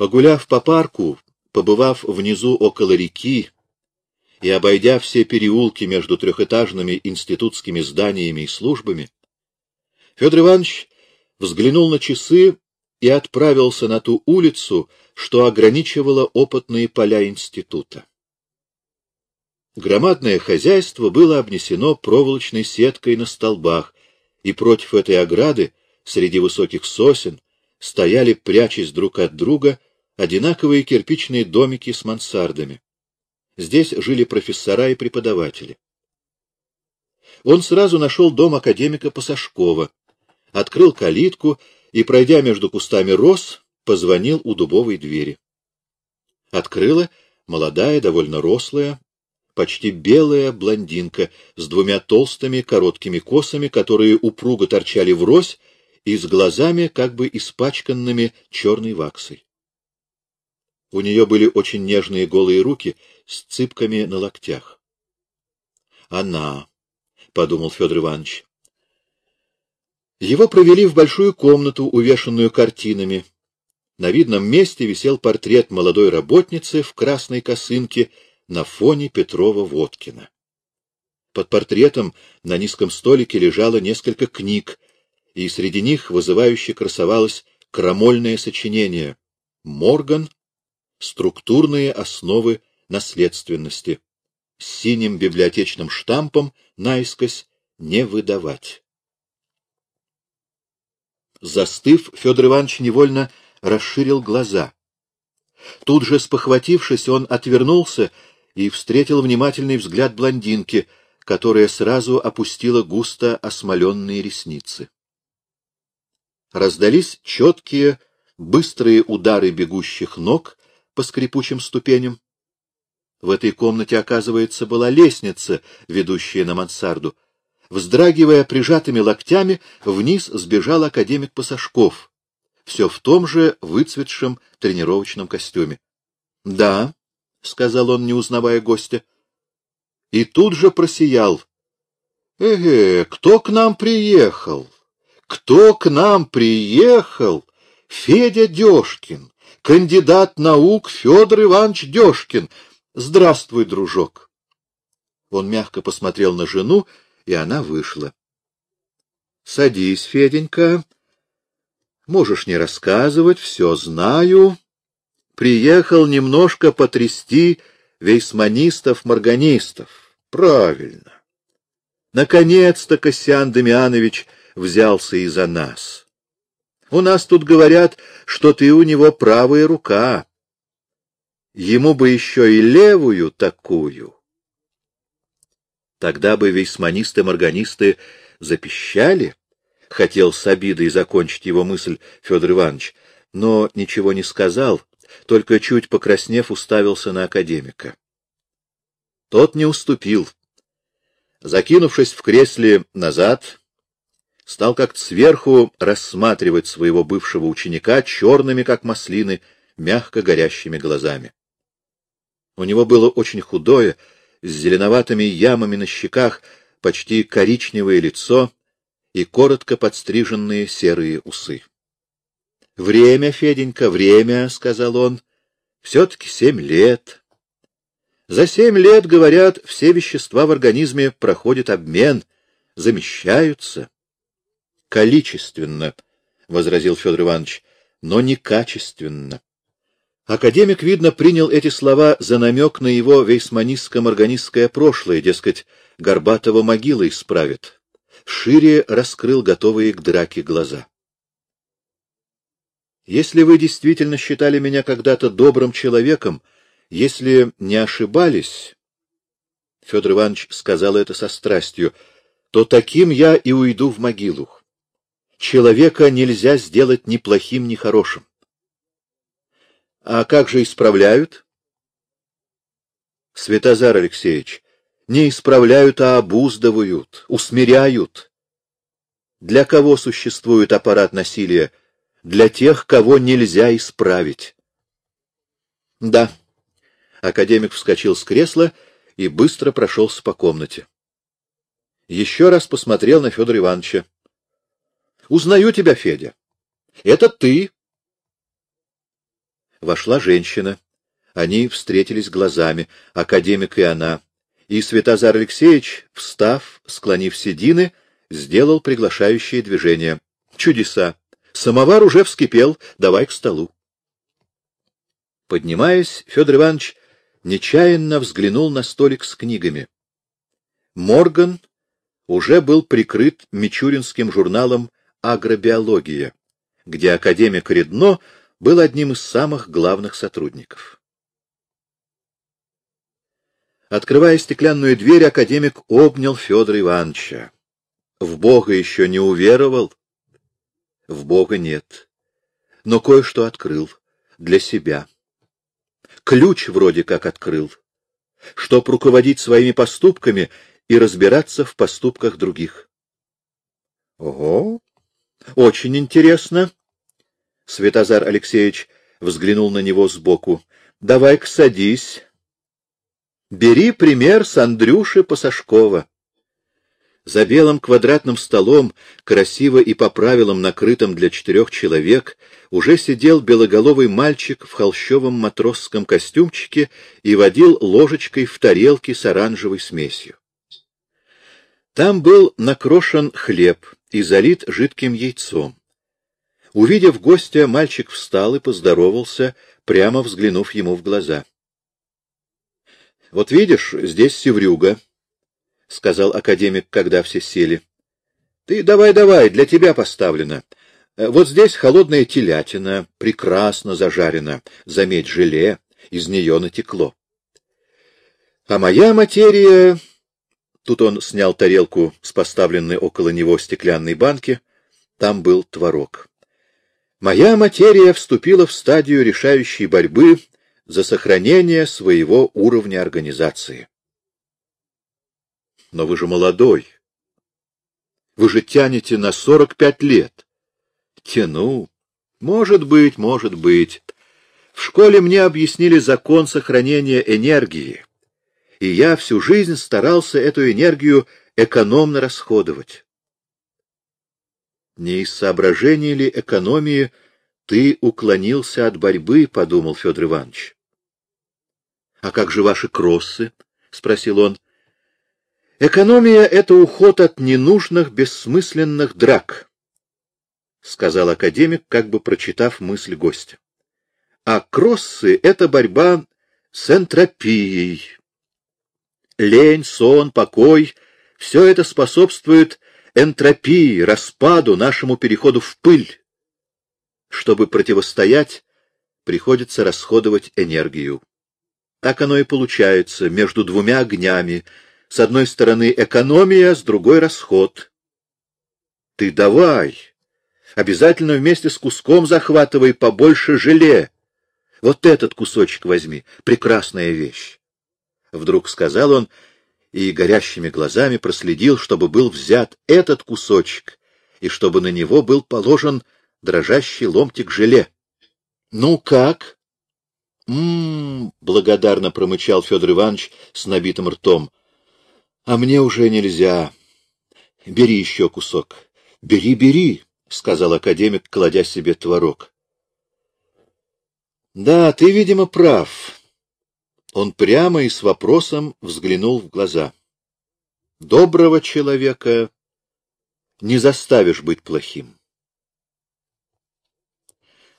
Погуляв по парку, побывав внизу около реки и обойдя все переулки между трехэтажными институтскими зданиями и службами, Федор Иванович взглянул на часы и отправился на ту улицу, что ограничивало опытные поля института. Громадное хозяйство было обнесено проволочной сеткой на столбах, и против этой ограды, среди высоких сосен, стояли, прячась друг от друга, одинаковые кирпичные домики с мансардами. Здесь жили профессора и преподаватели. Он сразу нашел дом академика Пасашкова, открыл калитку и, пройдя между кустами роз, позвонил у дубовой двери. Открыла молодая, довольно рослая, почти белая блондинка с двумя толстыми короткими косами, которые упруго торчали врозь и с глазами, как бы испачканными черной ваксой. У нее были очень нежные голые руки с цыпками на локтях. «Она», — подумал Федор Иванович. Его провели в большую комнату, увешанную картинами. На видном месте висел портрет молодой работницы в красной косынке на фоне Петрова-Водкина. Под портретом на низком столике лежало несколько книг, и среди них вызывающе красовалось крамольное сочинение «Морган. Структурные основы наследственности» с синим библиотечным штампом наискось «Не выдавать». Застыв, Федор Иванович невольно расширил глаза. Тут же, спохватившись, он отвернулся и встретил внимательный взгляд блондинки, которая сразу опустила густо осмоленные ресницы. Раздались четкие, быстрые удары бегущих ног по скрипучим ступеням. В этой комнате, оказывается, была лестница, ведущая на мансарду. Вздрагивая прижатыми локтями, вниз сбежал академик Пасашков, все в том же выцветшем тренировочном костюме. — Да, — сказал он, не узнавая гостя. И тут же просиял. «Эге, кто к нам приехал? Кто к нам приехал? Федя Дёшкин, кандидат наук Федор Иванович Дёшкин. Здравствуй, дружок!» Он мягко посмотрел на жену, и она вышла. — Садись, Феденька. Можешь не рассказывать, все знаю приехал немножко потрясти вейсманистов-морганистов. Правильно. Наконец-то Косян Демьянович взялся и за нас. У нас тут говорят, что ты у него правая рука. Ему бы еще и левую такую. Тогда бы вейсманисты-морганисты запищали, — хотел с обидой закончить его мысль Федор Иванович, но ничего не сказал, только чуть покраснев уставился на академика. Тот не уступил. Закинувшись в кресле назад, стал как-то сверху рассматривать своего бывшего ученика черными, как маслины, мягко горящими глазами. У него было очень худое, с зеленоватыми ямами на щеках, почти коричневое лицо и коротко подстриженные серые усы. Время, Феденька, время, — сказал он, — все-таки семь лет. За семь лет, говорят, все вещества в организме проходят обмен, замещаются. Количественно, — возразил Федор Иванович, — но не качественно. Академик, видно, принял эти слова за намек на его вейсманистско-морганистское прошлое, дескать, Горбатого могила исправит. Шире раскрыл готовые к драке глаза. Если вы действительно считали меня когда-то добрым человеком, если не ошибались, — Федор Иванович сказал это со страстью, — то таким я и уйду в могилу. Человека нельзя сделать ни плохим, ни хорошим. А как же исправляют? Святозар Алексеевич, не исправляют, а обуздывают, усмиряют. Для кого существует аппарат насилия? для тех, кого нельзя исправить. Да. Академик вскочил с кресла и быстро прошелся по комнате. Еще раз посмотрел на Федора Ивановича. — Узнаю тебя, Федя. Это ты. Вошла женщина. Они встретились глазами, академик и она. И Святозар Алексеевич, встав, склонив седины, сделал приглашающее движение. Чудеса! Самовар уже вскипел, давай к столу. Поднимаясь, Федор Иванович нечаянно взглянул на столик с книгами. Морган уже был прикрыт мичуринским журналом «Агробиология», где академик Редно был одним из самых главных сотрудников. Открывая стеклянную дверь, академик обнял Федора Ивановича. В Бога еще не уверовал? В Бога нет. Но кое-что открыл. Для себя. Ключ вроде как открыл. Чтоб руководить своими поступками и разбираться в поступках других. Ого! Очень интересно. Светозар Алексеевич взглянул на него сбоку. Давай-ка садись. Бери пример с Андрюши Пасашкова. За белым квадратным столом, красиво и по правилам накрытым для четырех человек, уже сидел белоголовый мальчик в холщовом матросском костюмчике и водил ложечкой в тарелке с оранжевой смесью. Там был накрошен хлеб и залит жидким яйцом. Увидев гостя, мальчик встал и поздоровался, прямо взглянув ему в глаза. — Вот видишь, здесь севрюга, — сказал академик, когда все сели. — Ты давай-давай, для тебя поставлено. Вот здесь холодная телятина, прекрасно зажарена, заметь, желе, из нее натекло. А моя материя Тут он снял тарелку с поставленной около него стеклянной банки. Там был творог. Моя материя вступила в стадию решающей борьбы за сохранение своего уровня организации. Но вы же молодой. Вы же тянете на сорок пять лет. Тяну. Может быть, может быть. В школе мне объяснили закон сохранения энергии и я всю жизнь старался эту энергию экономно расходовать. Не из соображений ли экономии ты уклонился от борьбы, — подумал Федор Иванович. — А как же ваши кроссы? — спросил он. — Экономия — это уход от ненужных, бессмысленных драк, — сказал академик, как бы прочитав мысль гостя. — А кроссы — это борьба с энтропией лень, сон, покой — все это способствует энтропии, распаду, нашему переходу в пыль. Чтобы противостоять, приходится расходовать энергию. Так оно и получается между двумя огнями. С одной стороны экономия, с другой расход. Ты давай, обязательно вместе с куском захватывай побольше желе. Вот этот кусочек возьми, прекрасная вещь. — вдруг сказал он и горящими глазами проследил, чтобы был взят этот кусочек и чтобы на него был положен дрожащий ломтик желе. — Ну как? «М-м-м», благодарно промычал Федор Иванович с набитым ртом. — А мне уже нельзя. Бери еще кусок. — Бери, бери, — сказал академик, кладя себе творог. — Да, ты, видимо, прав. Он прямо и с вопросом взглянул в глаза. Доброго человека не заставишь быть плохим.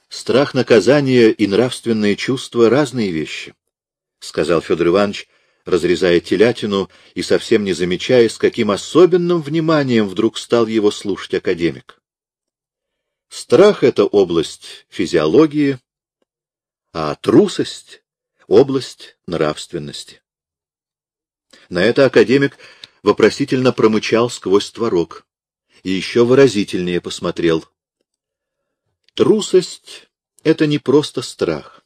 Страх наказания и нравственные чувства — разные вещи, — сказал Федор Иванович, разрезая телятину и совсем не замечая, с каким особенным вниманием вдруг стал его слушать академик. Страх — это область физиологии, а трусость область нравственности. На это академик вопросительно промычал сквозь творог и еще выразительнее посмотрел. Трусость — это не просто страх.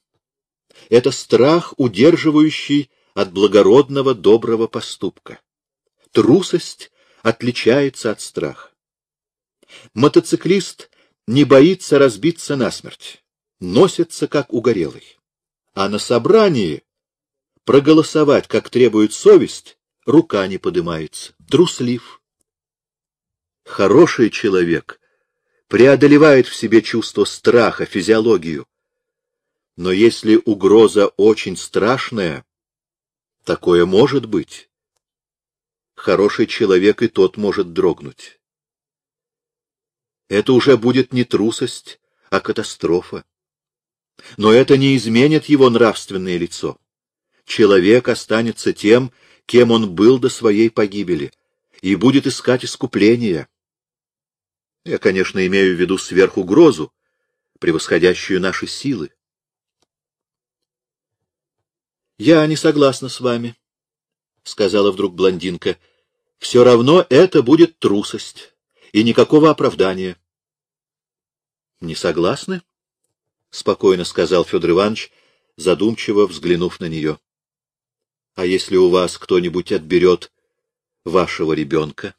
Это страх, удерживающий от благородного доброго поступка. Трусость отличается от страха. Мотоциклист не боится разбиться насмерть, носится как угорелый а на собрании проголосовать, как требует совесть, рука не поднимается, труслив. Хороший человек преодолевает в себе чувство страха, физиологию. Но если угроза очень страшная, такое может быть. Хороший человек и тот может дрогнуть. Это уже будет не трусость, а катастрофа. Но это не изменит его нравственное лицо. Человек останется тем, кем он был до своей погибели, и будет искать искупления. Я, конечно, имею в виду сверхугрозу, превосходящую наши силы. — Я не согласна с вами, — сказала вдруг блондинка. — Все равно это будет трусость, и никакого оправдания. — Не согласны? — спокойно сказал Федор Иванович, задумчиво взглянув на нее. — А если у вас кто-нибудь отберет вашего ребенка?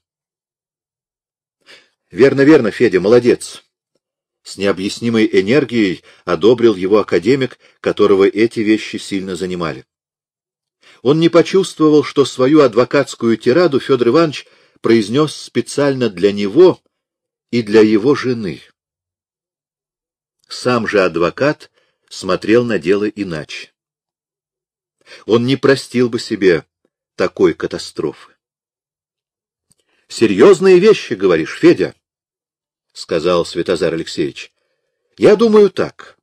— Верно, верно, Федя, молодец. С необъяснимой энергией одобрил его академик, которого эти вещи сильно занимали. Он не почувствовал, что свою адвокатскую тираду Федор Иванович произнес специально для него и для его жены. Сам же адвокат смотрел на дело иначе. Он не простил бы себе такой катастрофы. — Серьезные вещи, говоришь, Федя? — сказал Святозар Алексеевич. — Я думаю так.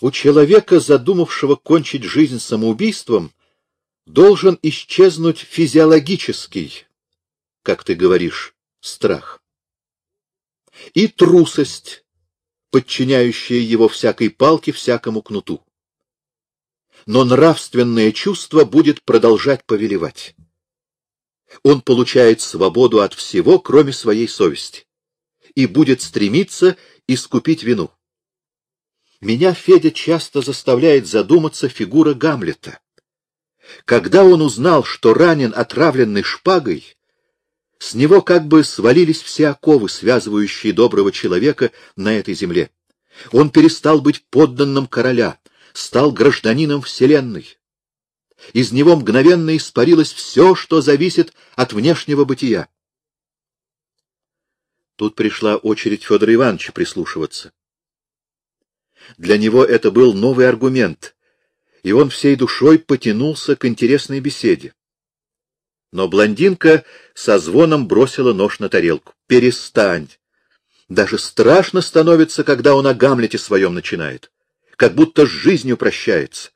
У человека, задумавшего кончить жизнь самоубийством, должен исчезнуть физиологический, как ты говоришь, страх. И трусость, подчиняющая его всякой палке, всякому кнуту. Но нравственное чувство будет продолжать повелевать. Он получает свободу от всего, кроме своей совести и будет стремиться искупить вину. Меня Федя часто заставляет задуматься фигура Гамлета. Когда он узнал, что ранен отравленной шпагой, с него как бы свалились все оковы, связывающие доброго человека на этой земле. Он перестал быть подданным короля, стал гражданином вселенной. Из него мгновенно испарилось все, что зависит от внешнего бытия. Тут пришла очередь Федора Ивановича прислушиваться. Для него это был новый аргумент, и он всей душой потянулся к интересной беседе. Но блондинка со звоном бросила нож на тарелку. «Перестань! Даже страшно становится, когда он о Гамлете своем начинает. Как будто с жизнью прощается.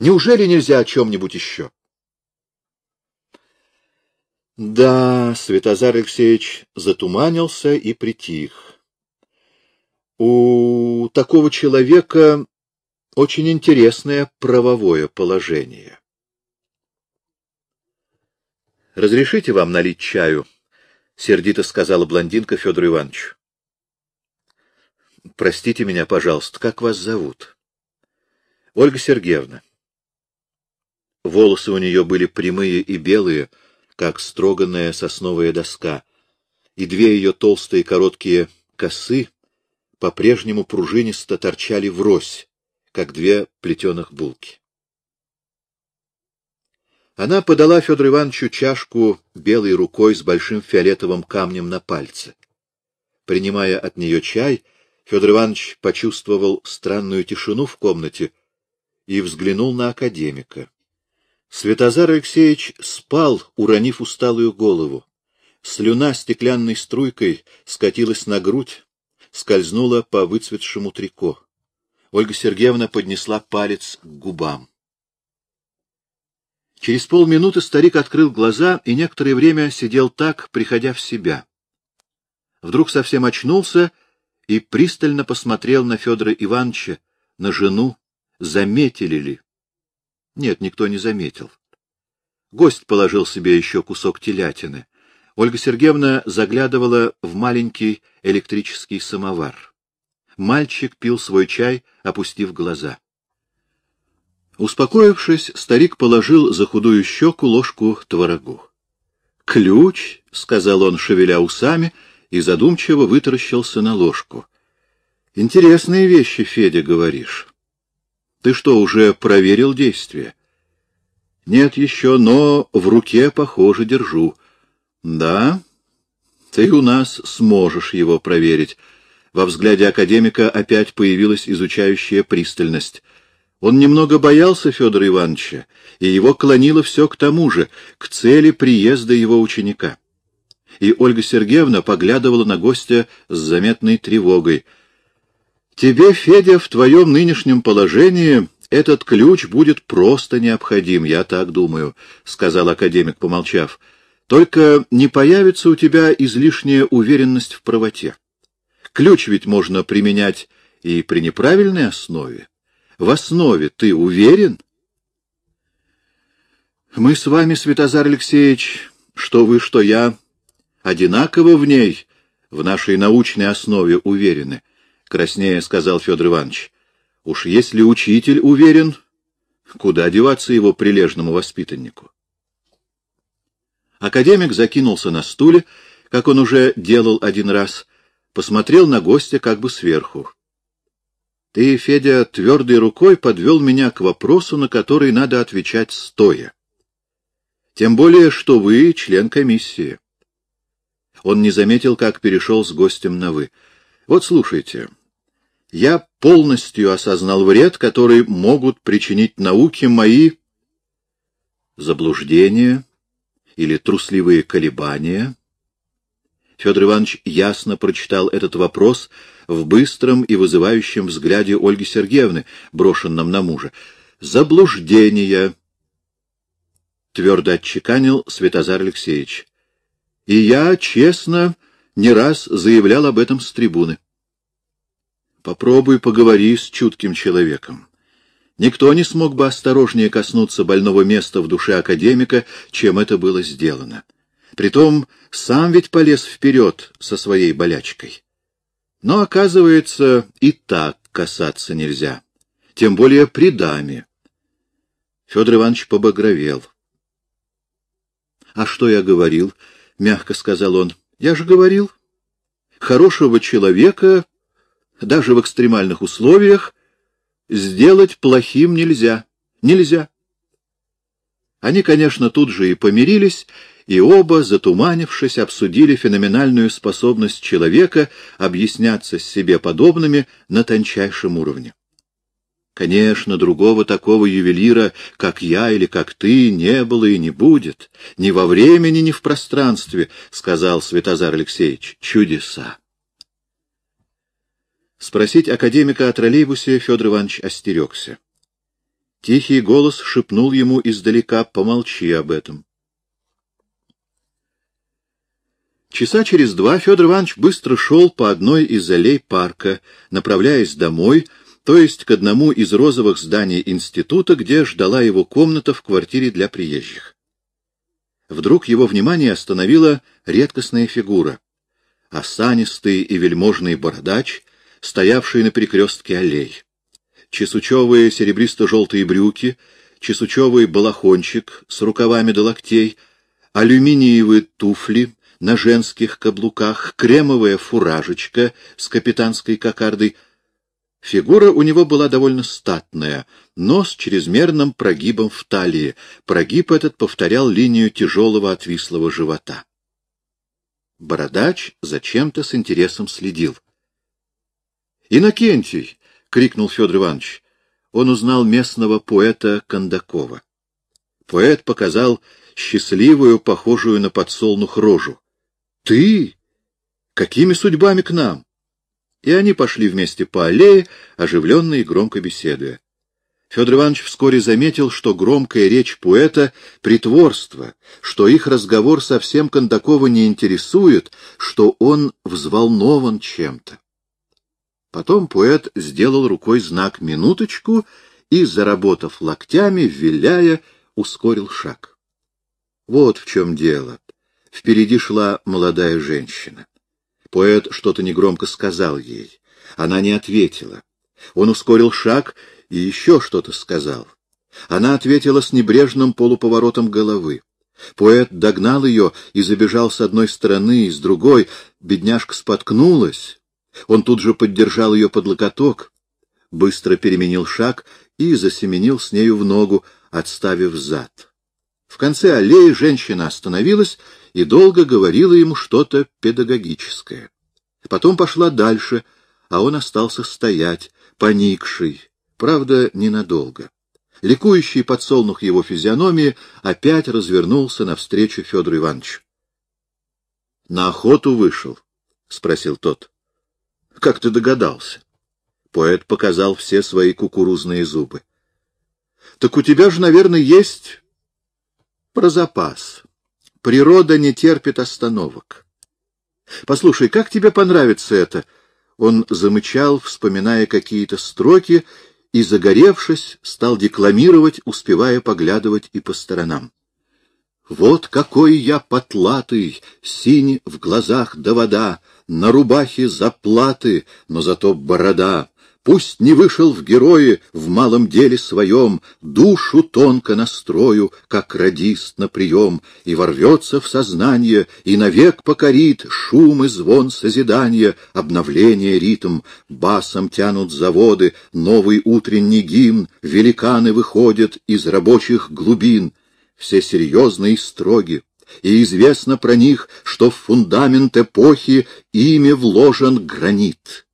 Неужели нельзя о чем-нибудь еще?» Да, Святозар Алексеевич затуманился и притих. У такого человека очень интересное правовое положение. «Разрешите вам налить чаю?» — сердито сказала блондинка Федору Ивановичу. «Простите меня, пожалуйста, как вас зовут?» «Ольга Сергеевна». Волосы у нее были прямые и белые, — как строганная сосновая доска, и две ее толстые короткие косы по-прежнему пружинисто торчали врозь, как две плетеных булки. Она подала Федору Ивановичу чашку белой рукой с большим фиолетовым камнем на пальце. Принимая от нее чай, Федор Иванович почувствовал странную тишину в комнате и взглянул на академика. Святозар Алексеевич спал, уронив усталую голову. Слюна стеклянной струйкой скатилась на грудь, скользнула по выцветшему трико. Ольга Сергеевна поднесла палец к губам. Через полминуты старик открыл глаза и некоторое время сидел так, приходя в себя. Вдруг совсем очнулся и пристально посмотрел на Федора Ивановича, на жену, заметили ли. Нет, никто не заметил. Гость положил себе еще кусок телятины. Ольга Сергеевна заглядывала в маленький электрический самовар. Мальчик пил свой чай, опустив глаза. Успокоившись, старик положил за худую щеку ложку творогу. — Ключ, — сказал он, шевеля усами, и задумчиво вытаращился на ложку. — Интересные вещи, Федя, говоришь. Ты что, уже проверил действие? Нет еще, но в руке, похоже, держу. Да, ты у нас сможешь его проверить. Во взгляде академика опять появилась изучающая пристальность. Он немного боялся Федора Ивановича, и его клонило все к тому же, к цели приезда его ученика. И Ольга Сергеевна поглядывала на гостя с заметной тревогой. «Тебе, Федя, в твоем нынешнем положении этот ключ будет просто необходим, я так думаю», — сказал академик, помолчав. «Только не появится у тебя излишняя уверенность в правоте. Ключ ведь можно применять и при неправильной основе. В основе ты уверен?» «Мы с вами, Святозар Алексеевич, что вы, что я, одинаково в ней, в нашей научной основе уверены», — краснее сказал Федор Иванович. Уж если учитель уверен, куда деваться его прилежному воспитаннику? Академик закинулся на стуле, как он уже делал один раз, посмотрел на гостя как бы сверху. Ты, Федя, твердой рукой подвел меня к вопросу, на который надо отвечать стоя. Тем более, что вы член комиссии. Он не заметил, как перешел с гостем на «вы». Вот слушайте, я полностью осознал вред, который могут причинить науке мои заблуждения или трусливые колебания. Федор Иванович ясно прочитал этот вопрос в быстром и вызывающем взгляде Ольги Сергеевны, брошенном на мужа. «Заблуждения!» — твердо отчеканил Святозар Алексеевич. «И я, честно, не раз заявлял об этом с трибуны. Попробуй поговори с чутким человеком. Никто не смог бы осторожнее коснуться больного места в душе академика, чем это было сделано. Притом сам ведь полез вперед со своей болячкой. Но, оказывается, и так касаться нельзя, тем более при даме. Федор Иванович побагровел. — А что я говорил? — мягко сказал он. — Я же говорил. Хорошего человека даже в экстремальных условиях, сделать плохим нельзя. Нельзя. Они, конечно, тут же и помирились, и оба, затуманившись, обсудили феноменальную способность человека объясняться с себе подобными на тончайшем уровне. Конечно, другого такого ювелира, как я или как ты, не было и не будет. Ни во времени, ни в пространстве, — сказал Святозар Алексеевич. Чудеса! Спросить академика о троллейбусе Федор Иванович остерегся. Тихий голос шепнул ему издалека «Помолчи об этом». Часа через два Федор Иванович быстро шел по одной из аллей парка, направляясь домой, то есть к одному из розовых зданий института, где ждала его комната в квартире для приезжих. Вдруг его внимание остановила редкостная фигура. Осанистый и вельможный бородач — стоявший на перекрестке аллей. Чесучевые серебристо-желтые брюки, чесучевый балахончик с рукавами до локтей, алюминиевые туфли на женских каблуках, кремовая фуражечка с капитанской кокардой. Фигура у него была довольно статная, но с чрезмерным прогибом в талии. Прогиб этот повторял линию тяжелого отвислого живота. Бородач зачем-то с интересом следил. «Инокентий!» — крикнул Федор Иванович. Он узнал местного поэта Кондакова. Поэт показал счастливую, похожую на подсолнух рожу. «Ты? Какими судьбами к нам?» И они пошли вместе по аллее, оживленные и громко беседуя. Федор Иванович вскоре заметил, что громкая речь поэта — притворство, что их разговор совсем Кондакова не интересует, что он взволнован чем-то. Потом поэт сделал рукой знак «минуточку» и, заработав локтями, виляя, ускорил шаг. Вот в чем дело. Впереди шла молодая женщина. Поэт что-то негромко сказал ей. Она не ответила. Он ускорил шаг и еще что-то сказал. Она ответила с небрежным полуповоротом головы. Поэт догнал ее и забежал с одной стороны и с другой. Бедняжка споткнулась он тут же поддержал ее под локоток, быстро переменил шаг и засеменил с нею в ногу, отставив зад. В конце аллеи женщина остановилась и долго говорила ему что-то педагогическое. Потом пошла дальше, а он остался стоять, поникший, правда, ненадолго. Ликующий подсолнух его физиономии опять развернулся навстречу Федору Ивановичу. — На охоту вышел? — спросил тот. — Как ты догадался? Поэт показал все свои кукурузные зубы. — Так у тебя же, наверное, есть про запас. Природа не терпит остановок. Послушай, как тебе понравится это? Он замычал, вспоминая какие-то строки, и, загоревшись, стал декламировать, успевая поглядывать и по сторонам. Вот какой я потлатый, синь в глазах да вода, на рубахе заплаты, но зато борода. Пусть не вышел в герои в малом деле своем, душу тонко настрою, как радист на прием, и ворвется в сознание, и навек покорит шум и звон созидания, обновление ритм, басом тянут заводы, новый утренний гимн, великаны выходят из рабочих глубин, все серьезны и строги, и известно про них, что в фундамент эпохи ими вложен гранит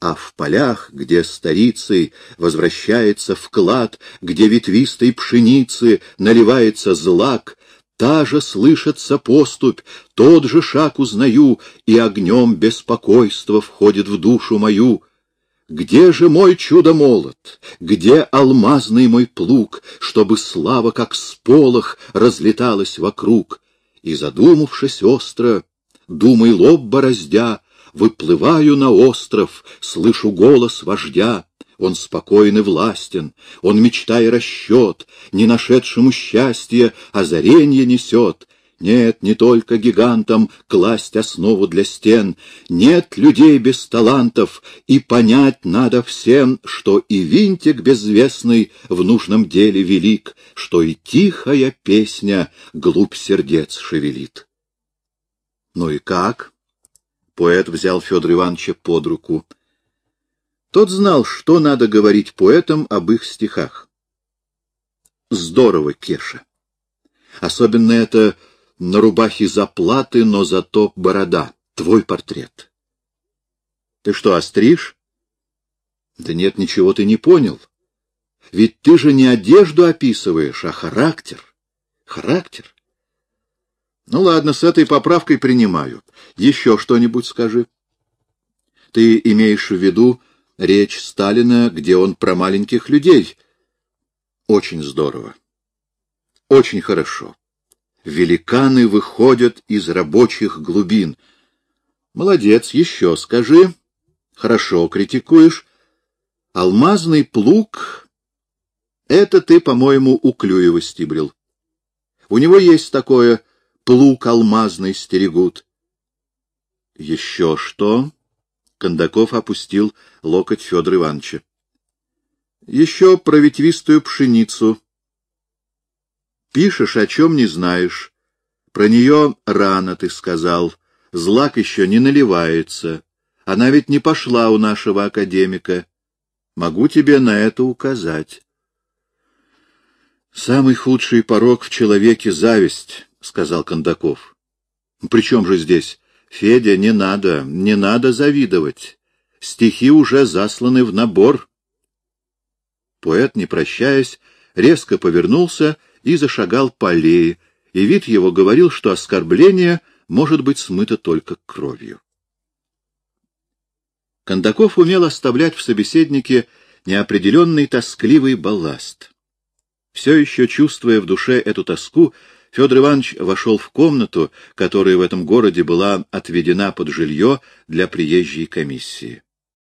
а в полях, где старицей возвращается вклад, где ветвистой пшеницы наливается злак, та же слышится поступь, тот же шаг узнаю, и огнем беспокойства входит в душу мою. Где же мой чудо-молот? Где алмазный мой плуг, чтобы слава, как сполох, разлеталась вокруг? И, задумавшись остро, думай лоб бороздя, Выплываю на остров, слышу голос вождя. Он спокоен и властен, он мечта и расчет, не нашедшему счастья озаренье несет. Нет, не только гигантам класть основу для стен, нет людей без талантов, и понять надо всем, что и винтик безвестный в нужном деле велик, что и тихая песня глубь сердец шевелит. Ну и как? Поэт взял Федора Ивановича под руку. Тот знал, что надо говорить поэтам об их стихах. Здорово, Кеша. Особенно это на рубахе заплаты, но зато борода. Твой портрет. Ты что, остришь? Да нет, ничего ты не понял. Ведь ты же не одежду описываешь, а характер. Характер. Ну ладно, с этой поправкой принимаю. Еще что-нибудь скажи. Ты имеешь в виду речь Сталина, где он про маленьких людей? Очень здорово. Очень хорошо. Великаны выходят из рабочих глубин. Молодец, еще скажи. Хорошо критикуешь. Алмазный плуг — это ты, по-моему, у Клюева стибрил. У него есть такое плуг алмазный стерегут. — Еще что? — Кондаков опустил локоть Федора Ивановича. — Еще про ветвистую пшеницу. Пишешь, о чем не знаешь. Про нее рано, ты сказал. Злак еще не наливается. Она ведь не пошла у нашего академика. Могу тебе на это указать. Самый худший порог в человеке — зависть. — сказал Кондаков. — При чем же здесь? Федя, не надо, не надо завидовать. Стихи уже засланы в набор. Поэт, не прощаясь, резко повернулся и зашагал по аллее, и вид его говорил, что оскорбление может быть смыто только кровью. Кондаков умел оставлять в собеседнике неопределенный тоскливый балласт. Все еще чувствуя в душе эту тоску, Федор Иванович вошел в комнату, которая в этом городе была отведена под жилье для приезжей комиссии.